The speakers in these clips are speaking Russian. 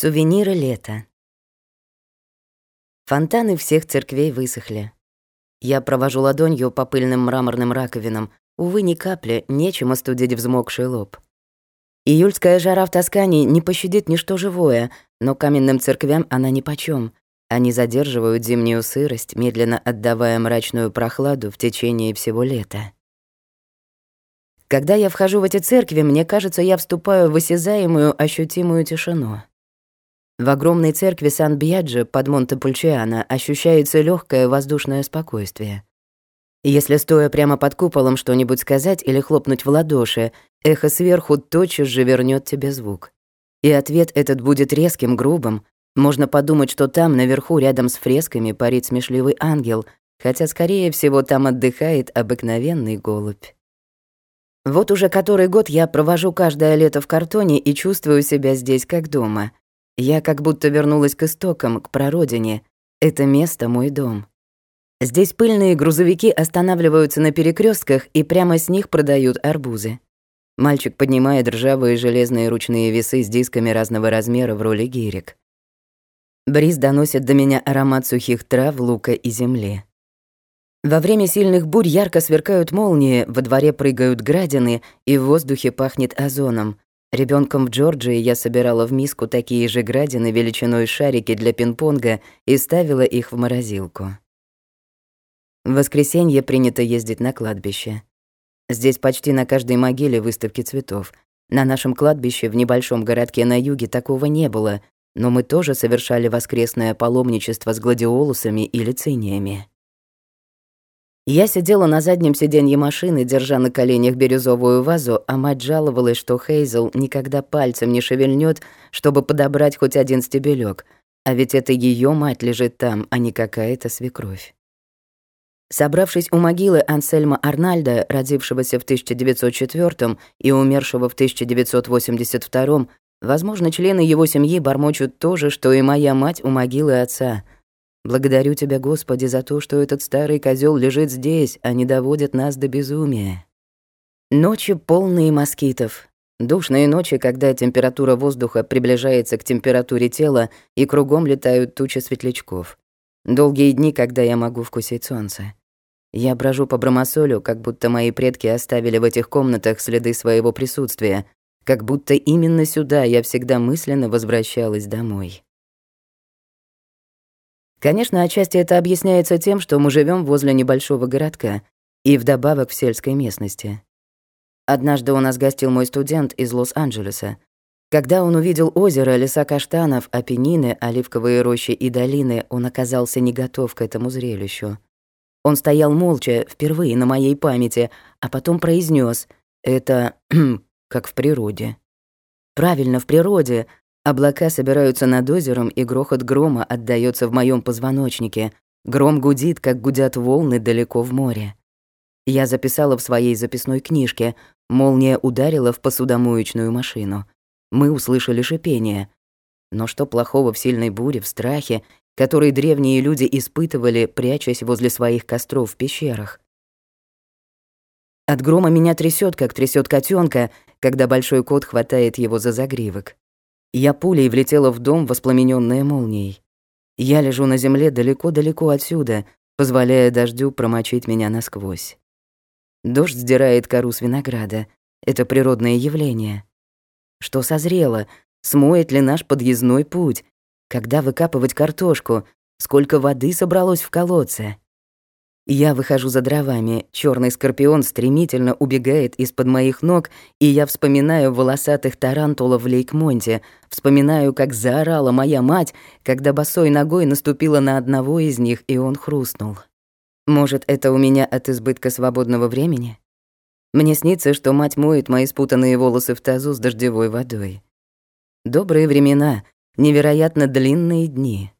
Сувениры лета. Фонтаны всех церквей высохли. Я провожу ладонью по пыльным мраморным раковинам. Увы, ни капли, нечем остудить взмокший лоб. Июльская жара в Тоскане не пощадит ничто живое, но каменным церквям она нипочём. Они задерживают зимнюю сырость, медленно отдавая мрачную прохладу в течение всего лета. Когда я вхожу в эти церкви, мне кажется, я вступаю в осязаемую, ощутимую тишину. В огромной церкви Сан-Бьяджи под Монте-Пульчиано ощущается легкое воздушное спокойствие. Если стоя прямо под куполом что-нибудь сказать или хлопнуть в ладоши, эхо сверху тотчас же вернет тебе звук. И ответ этот будет резким, грубым. Можно подумать, что там, наверху, рядом с фресками, парит смешливый ангел, хотя, скорее всего, там отдыхает обыкновенный голубь. Вот уже который год я провожу каждое лето в картоне и чувствую себя здесь как дома — я как будто вернулась к истокам, к прародине. Это место — мой дом. Здесь пыльные грузовики останавливаются на перекрестках и прямо с них продают арбузы. Мальчик поднимает ржавые железные ручные весы с дисками разного размера в роли гирек. Бриз доносит до меня аромат сухих трав, лука и земли. Во время сильных бурь ярко сверкают молнии, во дворе прыгают градины, и в воздухе пахнет озоном. Ребенком в Джорджии я собирала в миску такие же градины величиной шарики для пинг-понга и ставила их в морозилку. В воскресенье принято ездить на кладбище. Здесь почти на каждой могиле выставки цветов. На нашем кладбище в небольшом городке на юге такого не было, но мы тоже совершали воскресное паломничество с гладиолусами или циниями. Я сидела на заднем сиденье машины, держа на коленях бирюзовую вазу, а мать жаловалась, что Хейзел никогда пальцем не шевельнет, чтобы подобрать хоть один стебелек, а ведь это ее мать лежит там, а не какая-то свекровь. Собравшись у могилы Ансельма Арнальда, родившегося в 1904 и умершего в 1982, возможно, члены его семьи бормочут то же, что и моя мать у могилы отца — Благодарю Тебя, Господи, за то, что этот старый козел лежит здесь, а не доводит нас до безумия. Ночи полные москитов. Душные ночи, когда температура воздуха приближается к температуре тела, и кругом летают тучи светлячков. Долгие дни, когда я могу вкусить солнце. Я брожу по Бромосолю, как будто мои предки оставили в этих комнатах следы своего присутствия, как будто именно сюда я всегда мысленно возвращалась домой. Конечно, отчасти это объясняется тем, что мы живем возле небольшого городка и вдобавок в сельской местности. Однажды у нас гостил мой студент из Лос-Анджелеса. Когда он увидел озеро, леса каштанов, апеннины, оливковые рощи и долины, он оказался не готов к этому зрелищу. Он стоял молча, впервые на моей памяти, а потом произнес: «Это как в природе». Правильно, в природе, Облака собираются над озером, и грохот грома отдаётся в моём позвоночнике. Гром гудит, как гудят волны далеко в море. Я записала в своей записной книжке. Молния ударила в посудомоечную машину. Мы услышали шипение. Но что плохого в сильной буре, в страхе, который древние люди испытывали, прячась возле своих костров в пещерах? От грома меня трясет, как трясет котенка, когда большой кот хватает его за загривок. Я пулей влетела в дом, воспламененная молнией. Я лежу на земле далеко-далеко отсюда, позволяя дождю промочить меня насквозь. Дождь сдирает кору с винограда. Это природное явление. Что созрело? Смоет ли наш подъездной путь? Когда выкапывать картошку? Сколько воды собралось в колодце? Я выхожу за дровами, черный скорпион стремительно убегает из-под моих ног, и я вспоминаю волосатых тарантулов в Лейкмонте, вспоминаю, как заорала моя мать, когда босой ногой наступила на одного из них, и он хрустнул. Может, это у меня от избытка свободного времени? Мне снится, что мать моет мои спутанные волосы в тазу с дождевой водой. Добрые времена, невероятно длинные дни.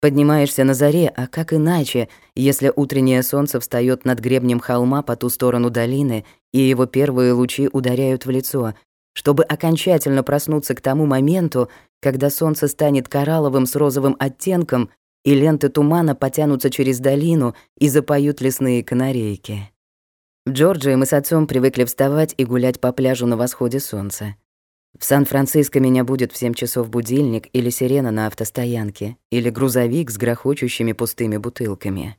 Поднимаешься на заре, а как иначе, если утреннее солнце встаёт над гребнем холма по ту сторону долины, и его первые лучи ударяют в лицо, чтобы окончательно проснуться к тому моменту, когда солнце станет коралловым с розовым оттенком, и ленты тумана потянутся через долину и запоют лесные канарейки. В Джорджии мы с отцом привыкли вставать и гулять по пляжу на восходе солнца. В Сан-Франциско меня будет в 7 часов будильник или сирена на автостоянке, или грузовик с грохочущими пустыми бутылками.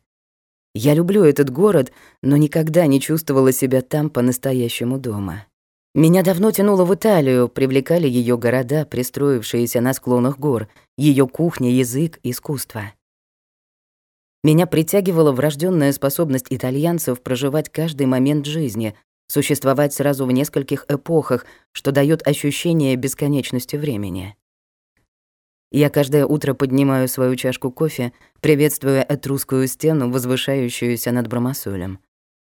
Я люблю этот город, но никогда не чувствовала себя там по-настоящему дома. Меня давно тянуло в Италию, привлекали ее города, пристроившиеся на склонах гор, ее кухня, язык, искусство. Меня притягивала врожденная способность итальянцев проживать каждый момент жизни, существовать сразу в нескольких эпохах, что дает ощущение бесконечности времени. Я каждое утро поднимаю свою чашку кофе, приветствуя этрусскую стену, возвышающуюся над Бромасолем.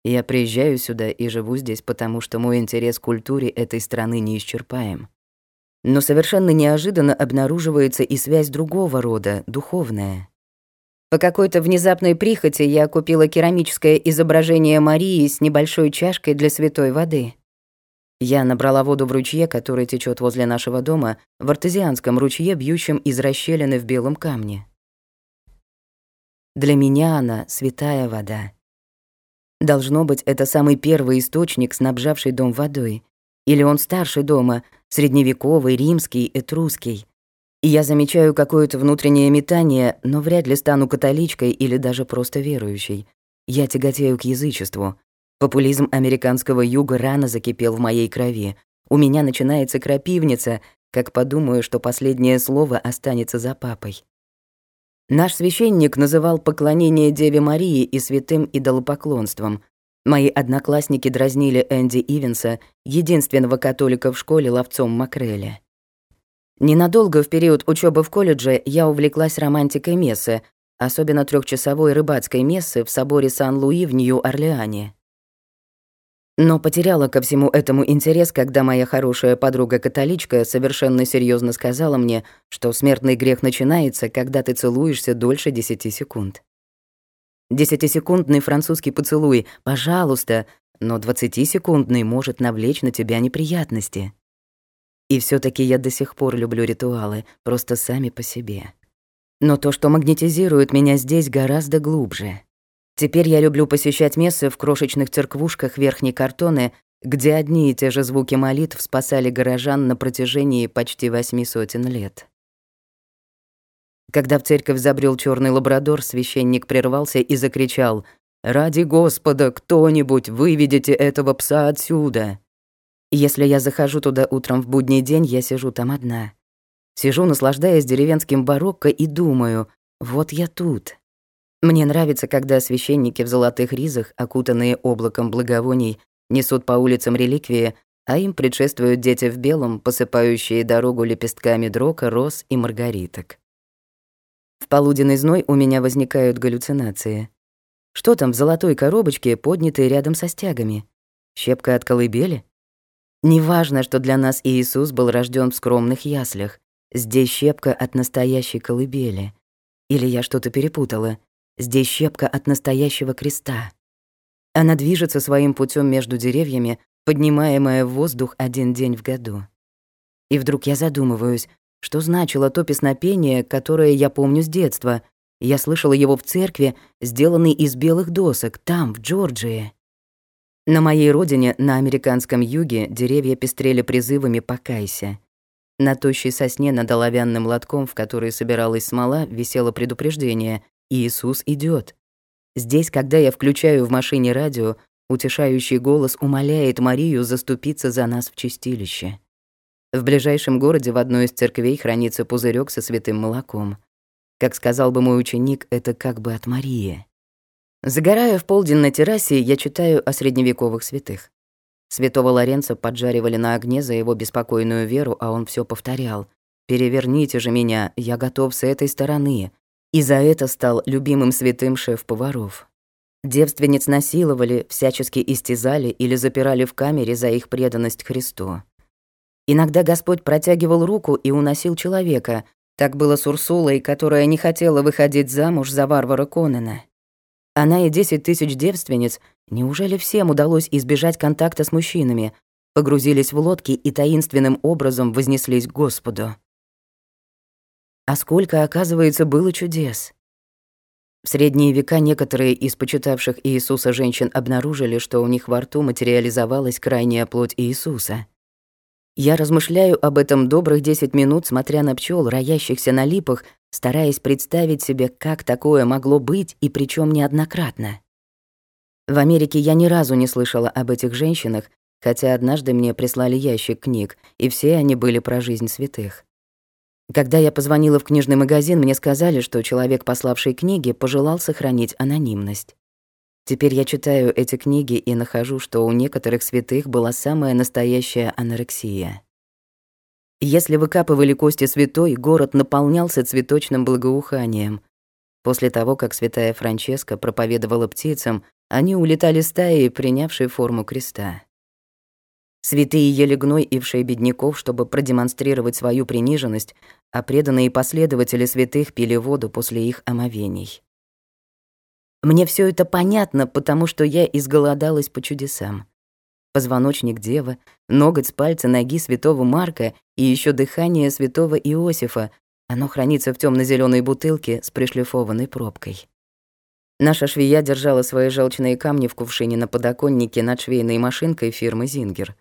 Я приезжаю сюда и живу здесь, потому что мой интерес к культуре этой страны неисчерпаем. Но совершенно неожиданно обнаруживается и связь другого рода, духовная. По какой-то внезапной прихоти я купила керамическое изображение Марии с небольшой чашкой для святой воды. Я набрала воду в ручье, который течет возле нашего дома, в артезианском ручье, бьющем из расщелины в белом камне. Для меня она — святая вода. Должно быть, это самый первый источник, снабжавший дом водой. Или он старше дома, средневековый, римский, этрусский. Я замечаю какое-то внутреннее метание, но вряд ли стану католичкой или даже просто верующей. Я тяготею к язычеству. Популизм американского юга рано закипел в моей крови. У меня начинается крапивница, как подумаю, что последнее слово останется за папой. Наш священник называл поклонение Деве Марии и святым идолопоклонством. Мои одноклассники дразнили Энди Ивенса, единственного католика в школе, ловцом макрели. Ненадолго в период учебы в колледже я увлеклась романтикой мессы, особенно трехчасовой рыбацкой мессы в соборе Сан-Луи в Нью-Орлеане. Но потеряла ко всему этому интерес, когда моя хорошая подруга-католичка совершенно серьезно сказала мне, что смертный грех начинается, когда ты целуешься дольше десяти секунд. Десятисекундный французский поцелуй, пожалуйста, но двадцатисекундный может навлечь на тебя неприятности. И все таки я до сих пор люблю ритуалы, просто сами по себе. Но то, что магнетизирует меня здесь, гораздо глубже. Теперь я люблю посещать мессы в крошечных церквушках Верхней Картоны, где одни и те же звуки молитв спасали горожан на протяжении почти восьми сотен лет. Когда в церковь забрел черный лабрадор, священник прервался и закричал «Ради Господа, кто-нибудь, выведите этого пса отсюда!» Если я захожу туда утром в будний день, я сижу там одна. Сижу, наслаждаясь деревенским барокко и думаю, вот я тут. Мне нравится, когда священники в золотых ризах, окутанные облаком благовоний, несут по улицам реликвии, а им предшествуют дети в белом, посыпающие дорогу лепестками дрока, роз и маргариток. В полуденный зной у меня возникают галлюцинации. Что там в золотой коробочке, поднятой рядом со стягами? Щепка от колыбели? Неважно, что для нас Иисус был рожден в скромных яслях. Здесь щепка от настоящей колыбели. Или я что-то перепутала. Здесь щепка от настоящего креста. Она движется своим путем между деревьями, поднимаемая в воздух один день в году. И вдруг я задумываюсь, что значило то песнопение, которое я помню с детства. Я слышала его в церкви, сделанной из белых досок, там, в Джорджии. На моей родине, на американском юге, деревья пестрели призывами «покайся». На тощей сосне над оловянным лотком, в который собиралась смола, висело предупреждение «Иисус идет. Здесь, когда я включаю в машине радио, утешающий голос умоляет Марию заступиться за нас в чистилище. В ближайшем городе в одной из церквей хранится пузырек со святым молоком. Как сказал бы мой ученик, это как бы от Марии. Загорая в полдень на террасе, я читаю о средневековых святых. Святого Лоренца поджаривали на огне за его беспокойную веру, а он все повторял. «Переверните же меня, я готов с этой стороны». И за это стал любимым святым шеф-поваров. Девственниц насиловали, всячески истязали или запирали в камере за их преданность Христу. Иногда Господь протягивал руку и уносил человека. Так было с Урсулой, которая не хотела выходить замуж за варвара Конана. Она и десять тысяч девственниц, неужели всем удалось избежать контакта с мужчинами, погрузились в лодки и таинственным образом вознеслись к Господу? А сколько, оказывается, было чудес. В средние века некоторые из почитавших Иисуса женщин обнаружили, что у них во рту материализовалась крайняя плоть Иисуса. Я размышляю об этом добрых 10 минут, смотря на пчел, роящихся на липах, стараясь представить себе, как такое могло быть и причем неоднократно. В Америке я ни разу не слышала об этих женщинах, хотя однажды мне прислали ящик книг, и все они были про жизнь святых. Когда я позвонила в книжный магазин, мне сказали, что человек, пославший книги, пожелал сохранить анонимность. Теперь я читаю эти книги и нахожу, что у некоторых святых была самая настоящая анорексия. Если выкапывали кости святой, город наполнялся цветочным благоуханием. После того, как святая Франческа проповедовала птицам, они улетали стаей, принявшей форму креста. Святые ели гной и вшей бедняков, чтобы продемонстрировать свою приниженность, а преданные последователи святых пили воду после их омовений. Мне все это понятно, потому что я изголодалась по чудесам. Позвоночник девы, ноготь с пальца ноги святого Марка и еще дыхание святого Иосифа. Оно хранится в темно зеленой бутылке с пришлифованной пробкой. Наша швея держала свои желчные камни в кувшине на подоконнике над швейной машинкой фирмы «Зингер».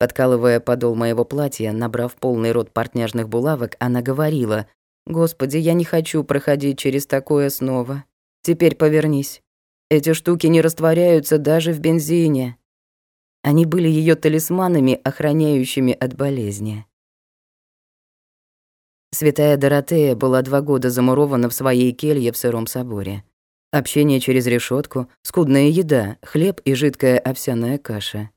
Подкалывая подол моего платья, набрав полный рот портняжных булавок, она говорила, «Господи, я не хочу проходить через такое снова. Теперь повернись. Эти штуки не растворяются даже в бензине». Они были ее талисманами, охраняющими от болезни. Святая Доротея была два года замурована в своей келье в сыром соборе. Общение через решетку, скудная еда, хлеб и жидкая овсяная каша.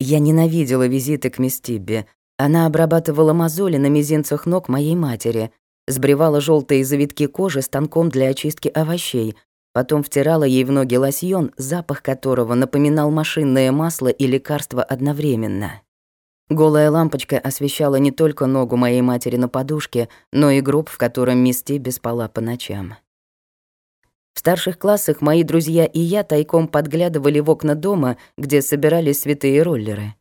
Я ненавидела визиты к Мистибе. Она обрабатывала мозоли на мизинцах ног моей матери, сбривала желтые завитки кожи станком для очистки овощей, потом втирала ей в ноги лосьон, запах которого напоминал машинное масло и лекарство одновременно. Голая лампочка освещала не только ногу моей матери на подушке, но и гроб, в котором Мисти спала по ночам. В старших классах мои друзья и я тайком подглядывали в окна дома, где собирались святые роллеры.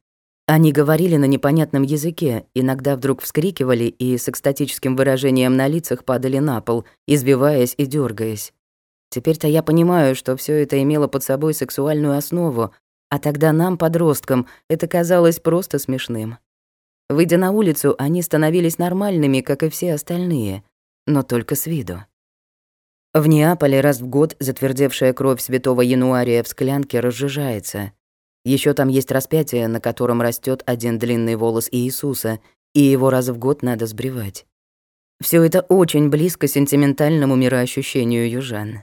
Они говорили на непонятном языке, иногда вдруг вскрикивали и с экстатическим выражением на лицах падали на пол, избиваясь и дергаясь. Теперь-то я понимаю, что все это имело под собой сексуальную основу, а тогда нам, подросткам, это казалось просто смешным. Выйдя на улицу, они становились нормальными, как и все остальные, но только с виду. В Неаполе раз в год затвердевшая кровь святого Януария в склянке разжижается. Еще там есть распятие, на котором растет один длинный волос Иисуса, и его раз в год надо сбривать. Все это очень близко сентиментальному мироощущению южан.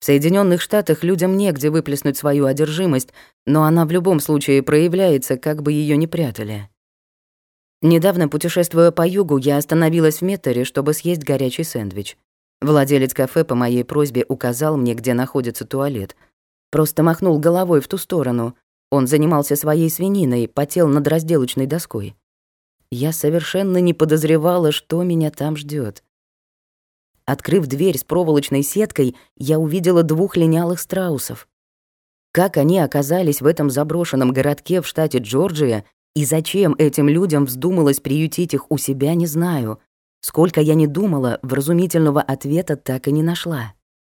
В Соединенных Штатах людям негде выплеснуть свою одержимость, но она в любом случае проявляется, как бы ее ни прятали. Недавно, путешествуя по югу, я остановилась в Меттере, чтобы съесть горячий сэндвич. Владелец кафе по моей просьбе указал мне, где находится туалет. Просто махнул головой в ту сторону. Он занимался своей свининой, потел над разделочной доской. Я совершенно не подозревала, что меня там ждет. Открыв дверь с проволочной сеткой, я увидела двух линялых страусов. Как они оказались в этом заброшенном городке в штате Джорджия и зачем этим людям вздумалось приютить их у себя, не знаю. Сколько я не думала, вразумительного ответа так и не нашла.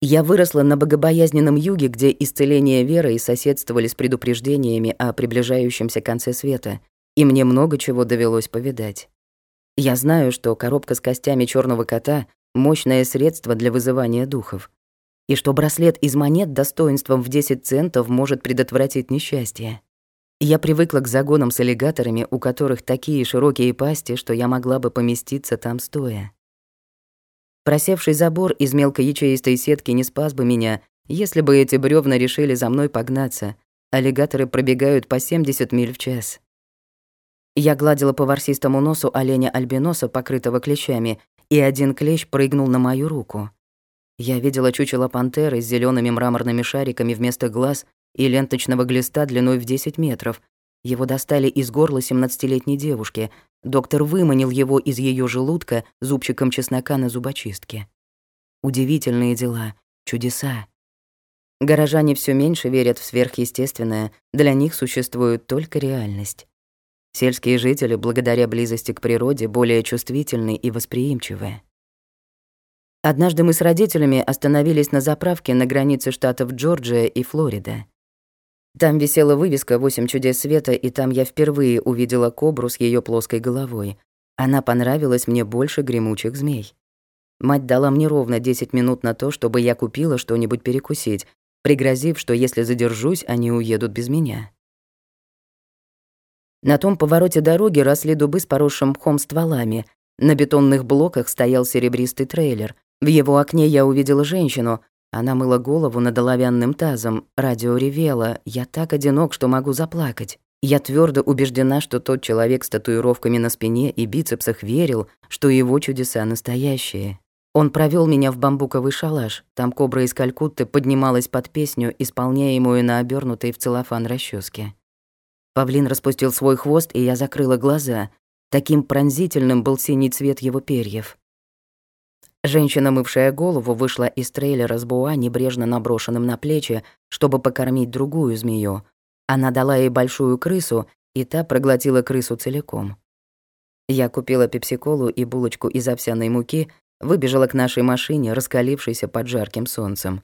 Я выросла на богобоязненном юге, где исцеление веры и соседствовали с предупреждениями о приближающемся конце света, и мне много чего довелось повидать. Я знаю, что коробка с костями черного кота — мощное средство для вызывания духов, и что браслет из монет достоинством в 10 центов может предотвратить несчастье. Я привыкла к загонам с аллигаторами, у которых такие широкие пасти, что я могла бы поместиться там стоя. Просевший забор из мелкоячеистой сетки не спас бы меня, если бы эти бревна решили за мной погнаться. Аллигаторы пробегают по 70 миль в час. Я гладила по ворсистому носу оленя-альбиноса, покрытого клещами, и один клещ прыгнул на мою руку. Я видела чучело пантеры с зелеными мраморными шариками вместо глаз и ленточного глиста длиной в 10 метров. Его достали из горла 17-летней девушки. Доктор выманил его из ее желудка зубчиком чеснока на зубочистке. Удивительные дела, чудеса. Горожане все меньше верят в сверхъестественное, для них существует только реальность. Сельские жители, благодаря близости к природе, более чувствительны и восприимчивы. Однажды мы с родителями остановились на заправке на границе штатов Джорджия и Флорида. Там висела вывеска «Восемь чудес света», и там я впервые увидела кобру с ее плоской головой. Она понравилась мне больше гремучих змей. Мать дала мне ровно 10 минут на то, чтобы я купила что-нибудь перекусить, пригрозив, что если задержусь, они уедут без меня. На том повороте дороги росли дубы с поросшим мхом стволами. На бетонных блоках стоял серебристый трейлер. В его окне я увидела женщину. Она мыла голову над оловянным тазом. Радио ревело. Я так одинок, что могу заплакать. Я твердо убеждена, что тот человек с татуировками на спине и бицепсах верил, что его чудеса настоящие. Он провел меня в бамбуковый шалаш. Там кобра из Калькутты поднималась под песню, исполняемую на обернутой в целлофан расческе. Павлин распустил свой хвост, и я закрыла глаза. Таким пронзительным был синий цвет его перьев. Женщина, мывшая голову, вышла из трейлера с буа, небрежно наброшенным на плечи, чтобы покормить другую змею. Она дала ей большую крысу, и та проглотила крысу целиком. Я купила пепсиколу и булочку из овсяной муки, выбежала к нашей машине, раскалившейся под жарким солнцем.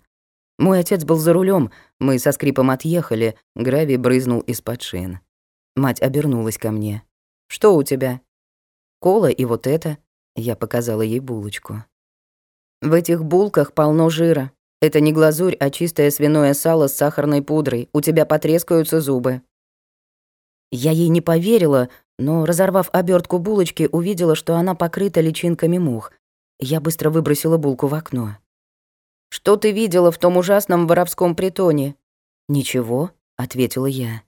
Мой отец был за рулем, мы со скрипом отъехали, гравий брызнул из-под шин. Мать обернулась ко мне. «Что у тебя?» «Кола и вот это». Я показала ей булочку. «В этих булках полно жира. Это не глазурь, а чистое свиное сало с сахарной пудрой. У тебя потрескаются зубы». Я ей не поверила, но, разорвав обертку булочки, увидела, что она покрыта личинками мух. Я быстро выбросила булку в окно. Что ты видела в том ужасном воровском притоне?» «Ничего», — ответила я.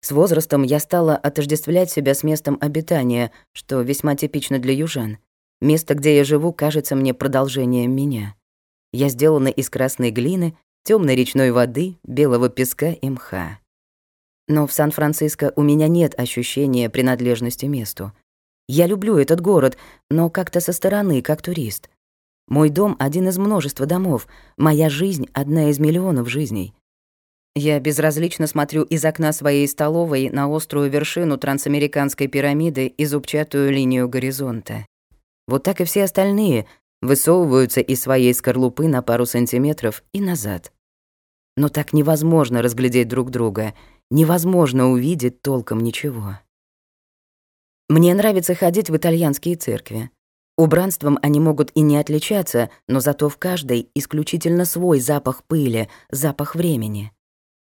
С возрастом я стала отождествлять себя с местом обитания, что весьма типично для южан. Место, где я живу, кажется мне продолжением меня. Я сделана из красной глины, темной речной воды, белого песка и мха. Но в Сан-Франциско у меня нет ощущения принадлежности месту. Я люблю этот город, но как-то со стороны, как турист. Мой дом — один из множества домов. Моя жизнь — одна из миллионов жизней. Я безразлично смотрю из окна своей столовой на острую вершину трансамериканской пирамиды и зубчатую линию горизонта. Вот так и все остальные высовываются из своей скорлупы на пару сантиметров и назад. Но так невозможно разглядеть друг друга, невозможно увидеть толком ничего. Мне нравится ходить в итальянские церкви. Убранством они могут и не отличаться, но зато в каждой исключительно свой запах пыли, запах времени.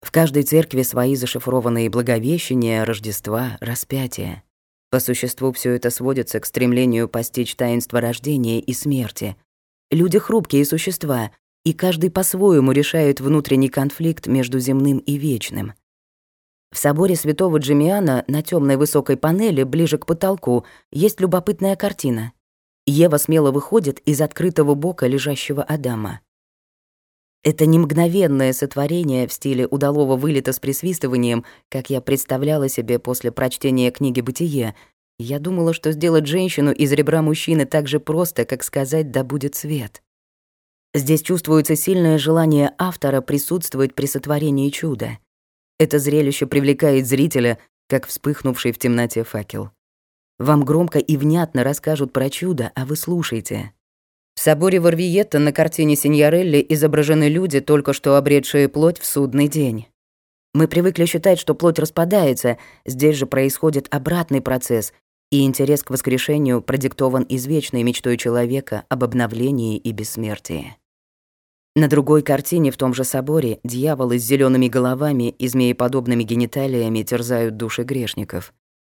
В каждой церкви свои зашифрованные благовещения, Рождества, распятия. По существу все это сводится к стремлению постичь таинство рождения и смерти. Люди — хрупкие существа, и каждый по-своему решает внутренний конфликт между земным и вечным. В соборе святого Джимиана на темной высокой панели, ближе к потолку, есть любопытная картина — Ева смело выходит из открытого бока лежащего Адама. Это не мгновенное сотворение в стиле удалого вылета с присвистыванием, как я представляла себе после прочтения книги «Бытие». Я думала, что сделать женщину из ребра мужчины так же просто, как сказать «да будет свет». Здесь чувствуется сильное желание автора присутствовать при сотворении чуда. Это зрелище привлекает зрителя, как вспыхнувший в темноте факел. Вам громко и внятно расскажут про чудо, а вы слушайте. В соборе Варвиетта на картине Синьорелли изображены люди, только что обретшие плоть в судный день. Мы привыкли считать, что плоть распадается, здесь же происходит обратный процесс, и интерес к воскрешению продиктован извечной мечтой человека об обновлении и бессмертии. На другой картине в том же соборе дьяволы с зелеными головами и змееподобными гениталиями терзают души грешников.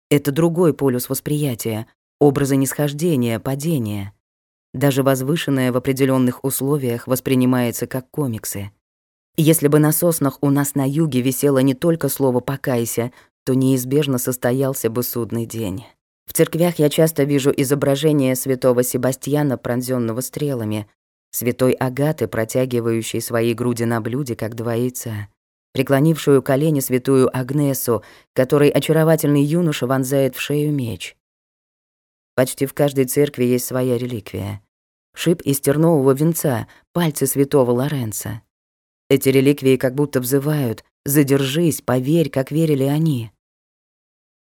Это другой полюс восприятия, образы нисхождения, падения. Даже возвышенное в определенных условиях воспринимается как комиксы. Если бы на соснах у нас на юге висело не только слово «покайся», то неизбежно состоялся бы судный день. В церквях я часто вижу изображение святого Себастьяна, пронзенного стрелами, святой Агаты, протягивающей свои груди на блюде, как два яйца, преклонившую колени святую Агнесу, которой очаровательный юноша вонзает в шею меч. Почти в каждой церкви есть своя реликвия. Шип из тернового венца, пальцы святого Лоренца. Эти реликвии как будто взывают «Задержись, поверь, как верили они».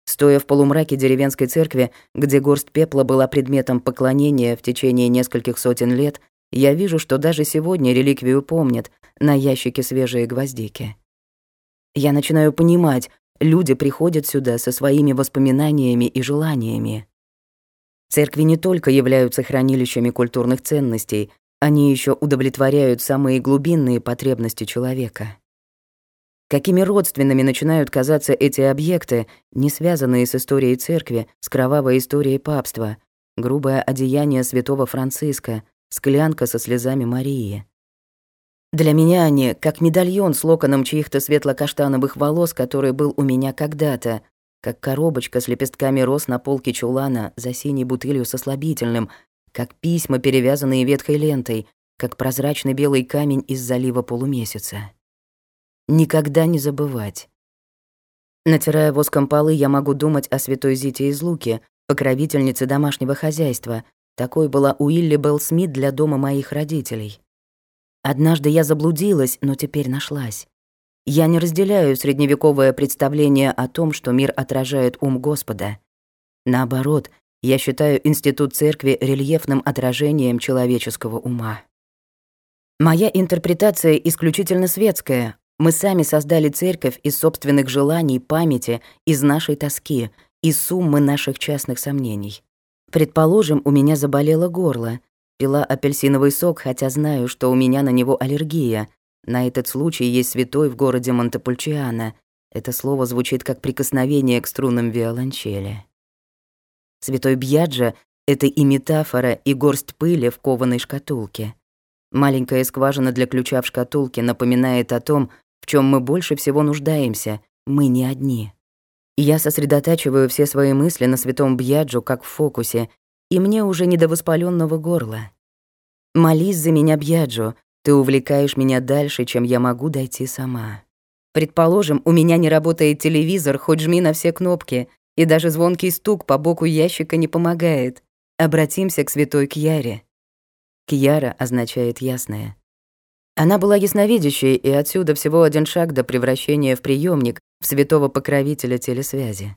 Стоя в полумраке деревенской церкви, где горсть пепла была предметом поклонения в течение нескольких сотен лет, я вижу, что даже сегодня реликвию помнят, на ящике свежие гвоздики. Я начинаю понимать, люди приходят сюда со своими воспоминаниями и желаниями. Церкви не только являются хранилищами культурных ценностей, они еще удовлетворяют самые глубинные потребности человека. Какими родственными начинают казаться эти объекты, не связанные с историей церкви, с кровавой историей папства, грубое одеяние святого Франциска, склянка со слезами Марии. Для меня они как медальон с локоном чьих-то светло-каштановых волос, который был у меня когда-то, как коробочка с лепестками роз на полке чулана за синей бутылью со слабительным, как письма, перевязанные ветхой лентой, как прозрачный белый камень из залива полумесяца. Никогда не забывать. Натирая воском полы, я могу думать о святой Зите из Луки, покровительнице домашнего хозяйства. Такой была Уилли Белл Смит для дома моих родителей. Однажды я заблудилась, но теперь нашлась. Я не разделяю средневековое представление о том, что мир отражает ум Господа. Наоборот, я считаю институт церкви рельефным отражением человеческого ума. Моя интерпретация исключительно светская, мы сами создали церковь из собственных желаний, памяти, из нашей тоски, из суммы наших частных сомнений. Предположим, у меня заболело горло. Пила апельсиновый сок, хотя знаю, что у меня на него аллергия. На этот случай есть святой в городе Монтепульчиано. Это слово звучит как прикосновение к струнам виолончели. Святой Бьяджа — это и метафора, и горсть пыли в кованой шкатулке. Маленькая скважина для ключа в шкатулке напоминает о том, в чем мы больше всего нуждаемся, мы не одни. Я сосредотачиваю все свои мысли на святом Бьяджу, как в фокусе, и мне уже не до воспаленного горла. Молись за меня, Бьяджо, ты увлекаешь меня дальше, чем я могу дойти сама. Предположим, у меня не работает телевизор, хоть жми на все кнопки, и даже звонкий стук по боку ящика не помогает. Обратимся к святой Кьяре. Кьяра означает «ясная». Она была ясновидящей, и отсюда всего один шаг до превращения в приемник, в святого покровителя телесвязи.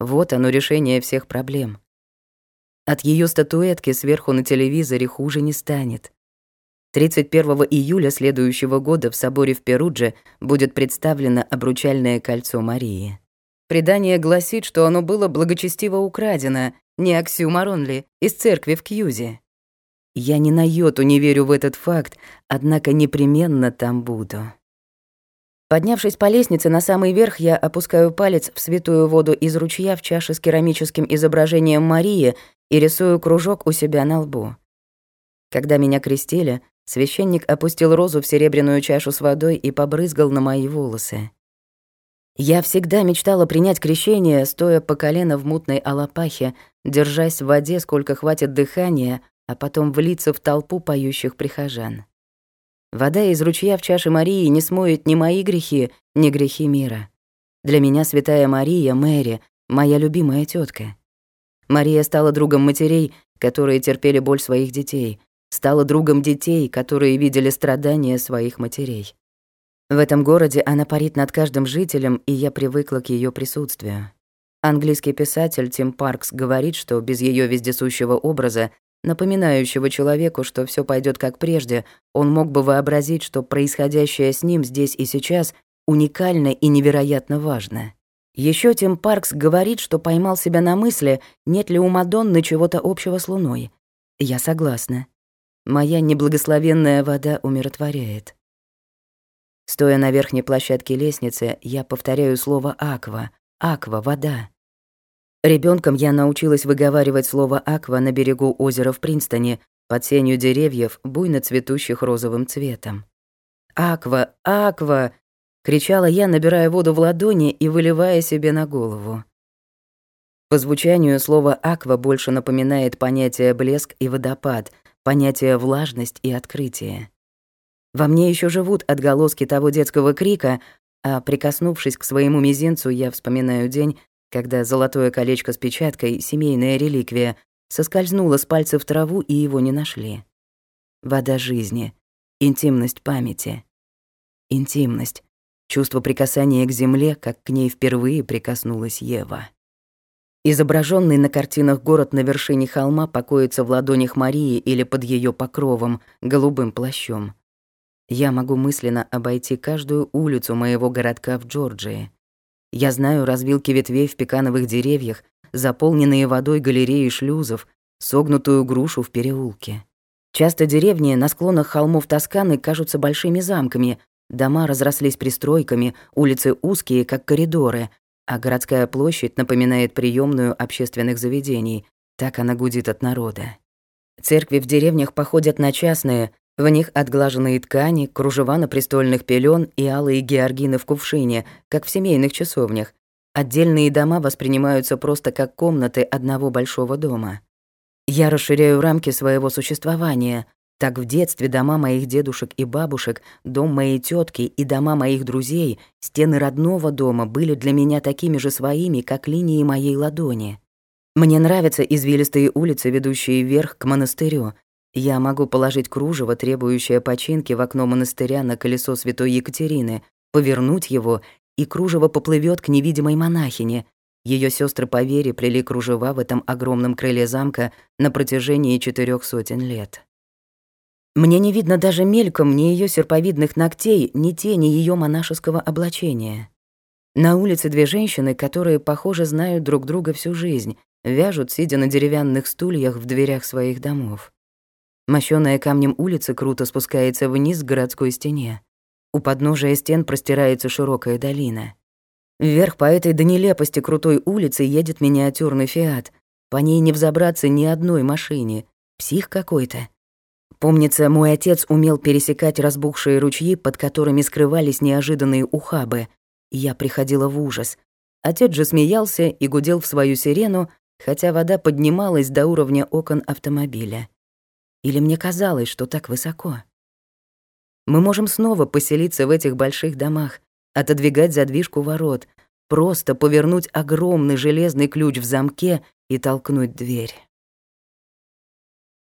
Вот оно решение всех проблем. От ее статуэтки сверху на телевизоре хуже не станет. 31 июля следующего года в соборе в Перудже будет представлено обручальное кольцо Марии. Предание гласит, что оно было благочестиво украдено, не оксюмарон ли, из церкви в Кьюзе. Я ни на йоту не верю в этот факт, однако непременно там буду. Поднявшись по лестнице на самый верх, я опускаю палец в святую воду из ручья в чаше с керамическим изображением Марии и рисую кружок у себя на лбу. Когда меня крестили, священник опустил розу в серебряную чашу с водой и побрызгал на мои волосы. Я всегда мечтала принять крещение, стоя по колено в мутной алапахе, держась в воде, сколько хватит дыхания, а потом влиться в толпу поющих прихожан. Вода из ручья в чаше Марии не смоет ни мои грехи, ни грехи мира. Для меня святая Мария, Мэри, моя любимая тетка. Мария стала другом матерей, которые терпели боль своих детей, стала другом детей, которые видели страдания своих матерей. В этом городе она парит над каждым жителем, и я привыкла к ее присутствию. Английский писатель Тим Паркс говорит, что без ее вездесущего образа напоминающего человеку, что все пойдет как прежде, он мог бы вообразить, что происходящее с ним здесь и сейчас уникально и невероятно важно. Еще Тим Паркс говорит, что поймал себя на мысли, нет ли у Мадонны чего-то общего с Луной. Я согласна. Моя неблагословенная вода умиротворяет. Стоя на верхней площадке лестницы, я повторяю слово «аква», «аква», «вода». Ребенком я научилась выговаривать слово «аква» на берегу озера в Принстоне, под сенью деревьев, буйно цветущих розовым цветом. «Аква! Аква!» — кричала я, набирая воду в ладони и выливая себе на голову. По звучанию слово «аква» больше напоминает понятие «блеск» и «водопад», понятие «влажность» и «открытие». Во мне еще живут отголоски того детского крика, а прикоснувшись к своему мизинцу, я вспоминаю день, когда золотое колечко с печаткой, семейная реликвия, соскользнуло с пальца в траву и его не нашли. Вода жизни, интимность памяти. Интимность, чувство прикасания к земле, как к ней впервые прикоснулась Ева. Изображенный на картинах город на вершине холма покоится в ладонях Марии или под ее покровом, голубым плащом. Я могу мысленно обойти каждую улицу моего городка в Джорджии. Я знаю развилки ветвей в пекановых деревьях, заполненные водой галереи шлюзов, согнутую грушу в переулке. Часто деревни на склонах холмов Тосканы кажутся большими замками, дома разрослись пристройками, улицы узкие, как коридоры, а городская площадь напоминает приемную общественных заведений, так она гудит от народа. Церкви в деревнях походят на частные, в них отглаженные ткани, кружева на престольных пелен и алые георгины в кувшине, как в семейных часовнях. Отдельные дома воспринимаются просто как комнаты одного большого дома. Я расширяю рамки своего существования. Так в детстве дома моих дедушек и бабушек, дом моей тетки и дома моих друзей, стены родного дома были для меня такими же своими, как линии моей ладони. Мне нравятся извилистые улицы, ведущие вверх к монастырю. Я могу положить кружево, требующее починки в окно монастыря на колесо святой Екатерины, повернуть его, и кружево поплывет к невидимой монахине, ее сестры по вере плели кружева в этом огромном крыле замка на протяжении четырех сотен лет. Мне не видно даже мельком ни ее серповидных ногтей, ни тени ее монашеского облачения. На улице две женщины, которые, похоже, знают друг друга всю жизнь, вяжут, сидя на деревянных стульях в дверях своих домов. Мощёная камнем улица круто спускается вниз к городской стене. У подножия стен простирается широкая долина. Вверх по этой до нелепости крутой улице едет миниатюрный «Фиат». По ней не взобраться ни одной машине. Псих какой-то. Помнится, мой отец умел пересекать разбухшие ручьи, под которыми скрывались неожиданные ухабы. Я приходила в ужас. Отец же смеялся и гудел в свою сирену, хотя вода поднималась до уровня окон автомобиля. Или мне казалось, что так высоко? Мы можем снова поселиться в этих больших домах, отодвигать задвижку ворот, просто повернуть огромный железный ключ в замке и толкнуть дверь.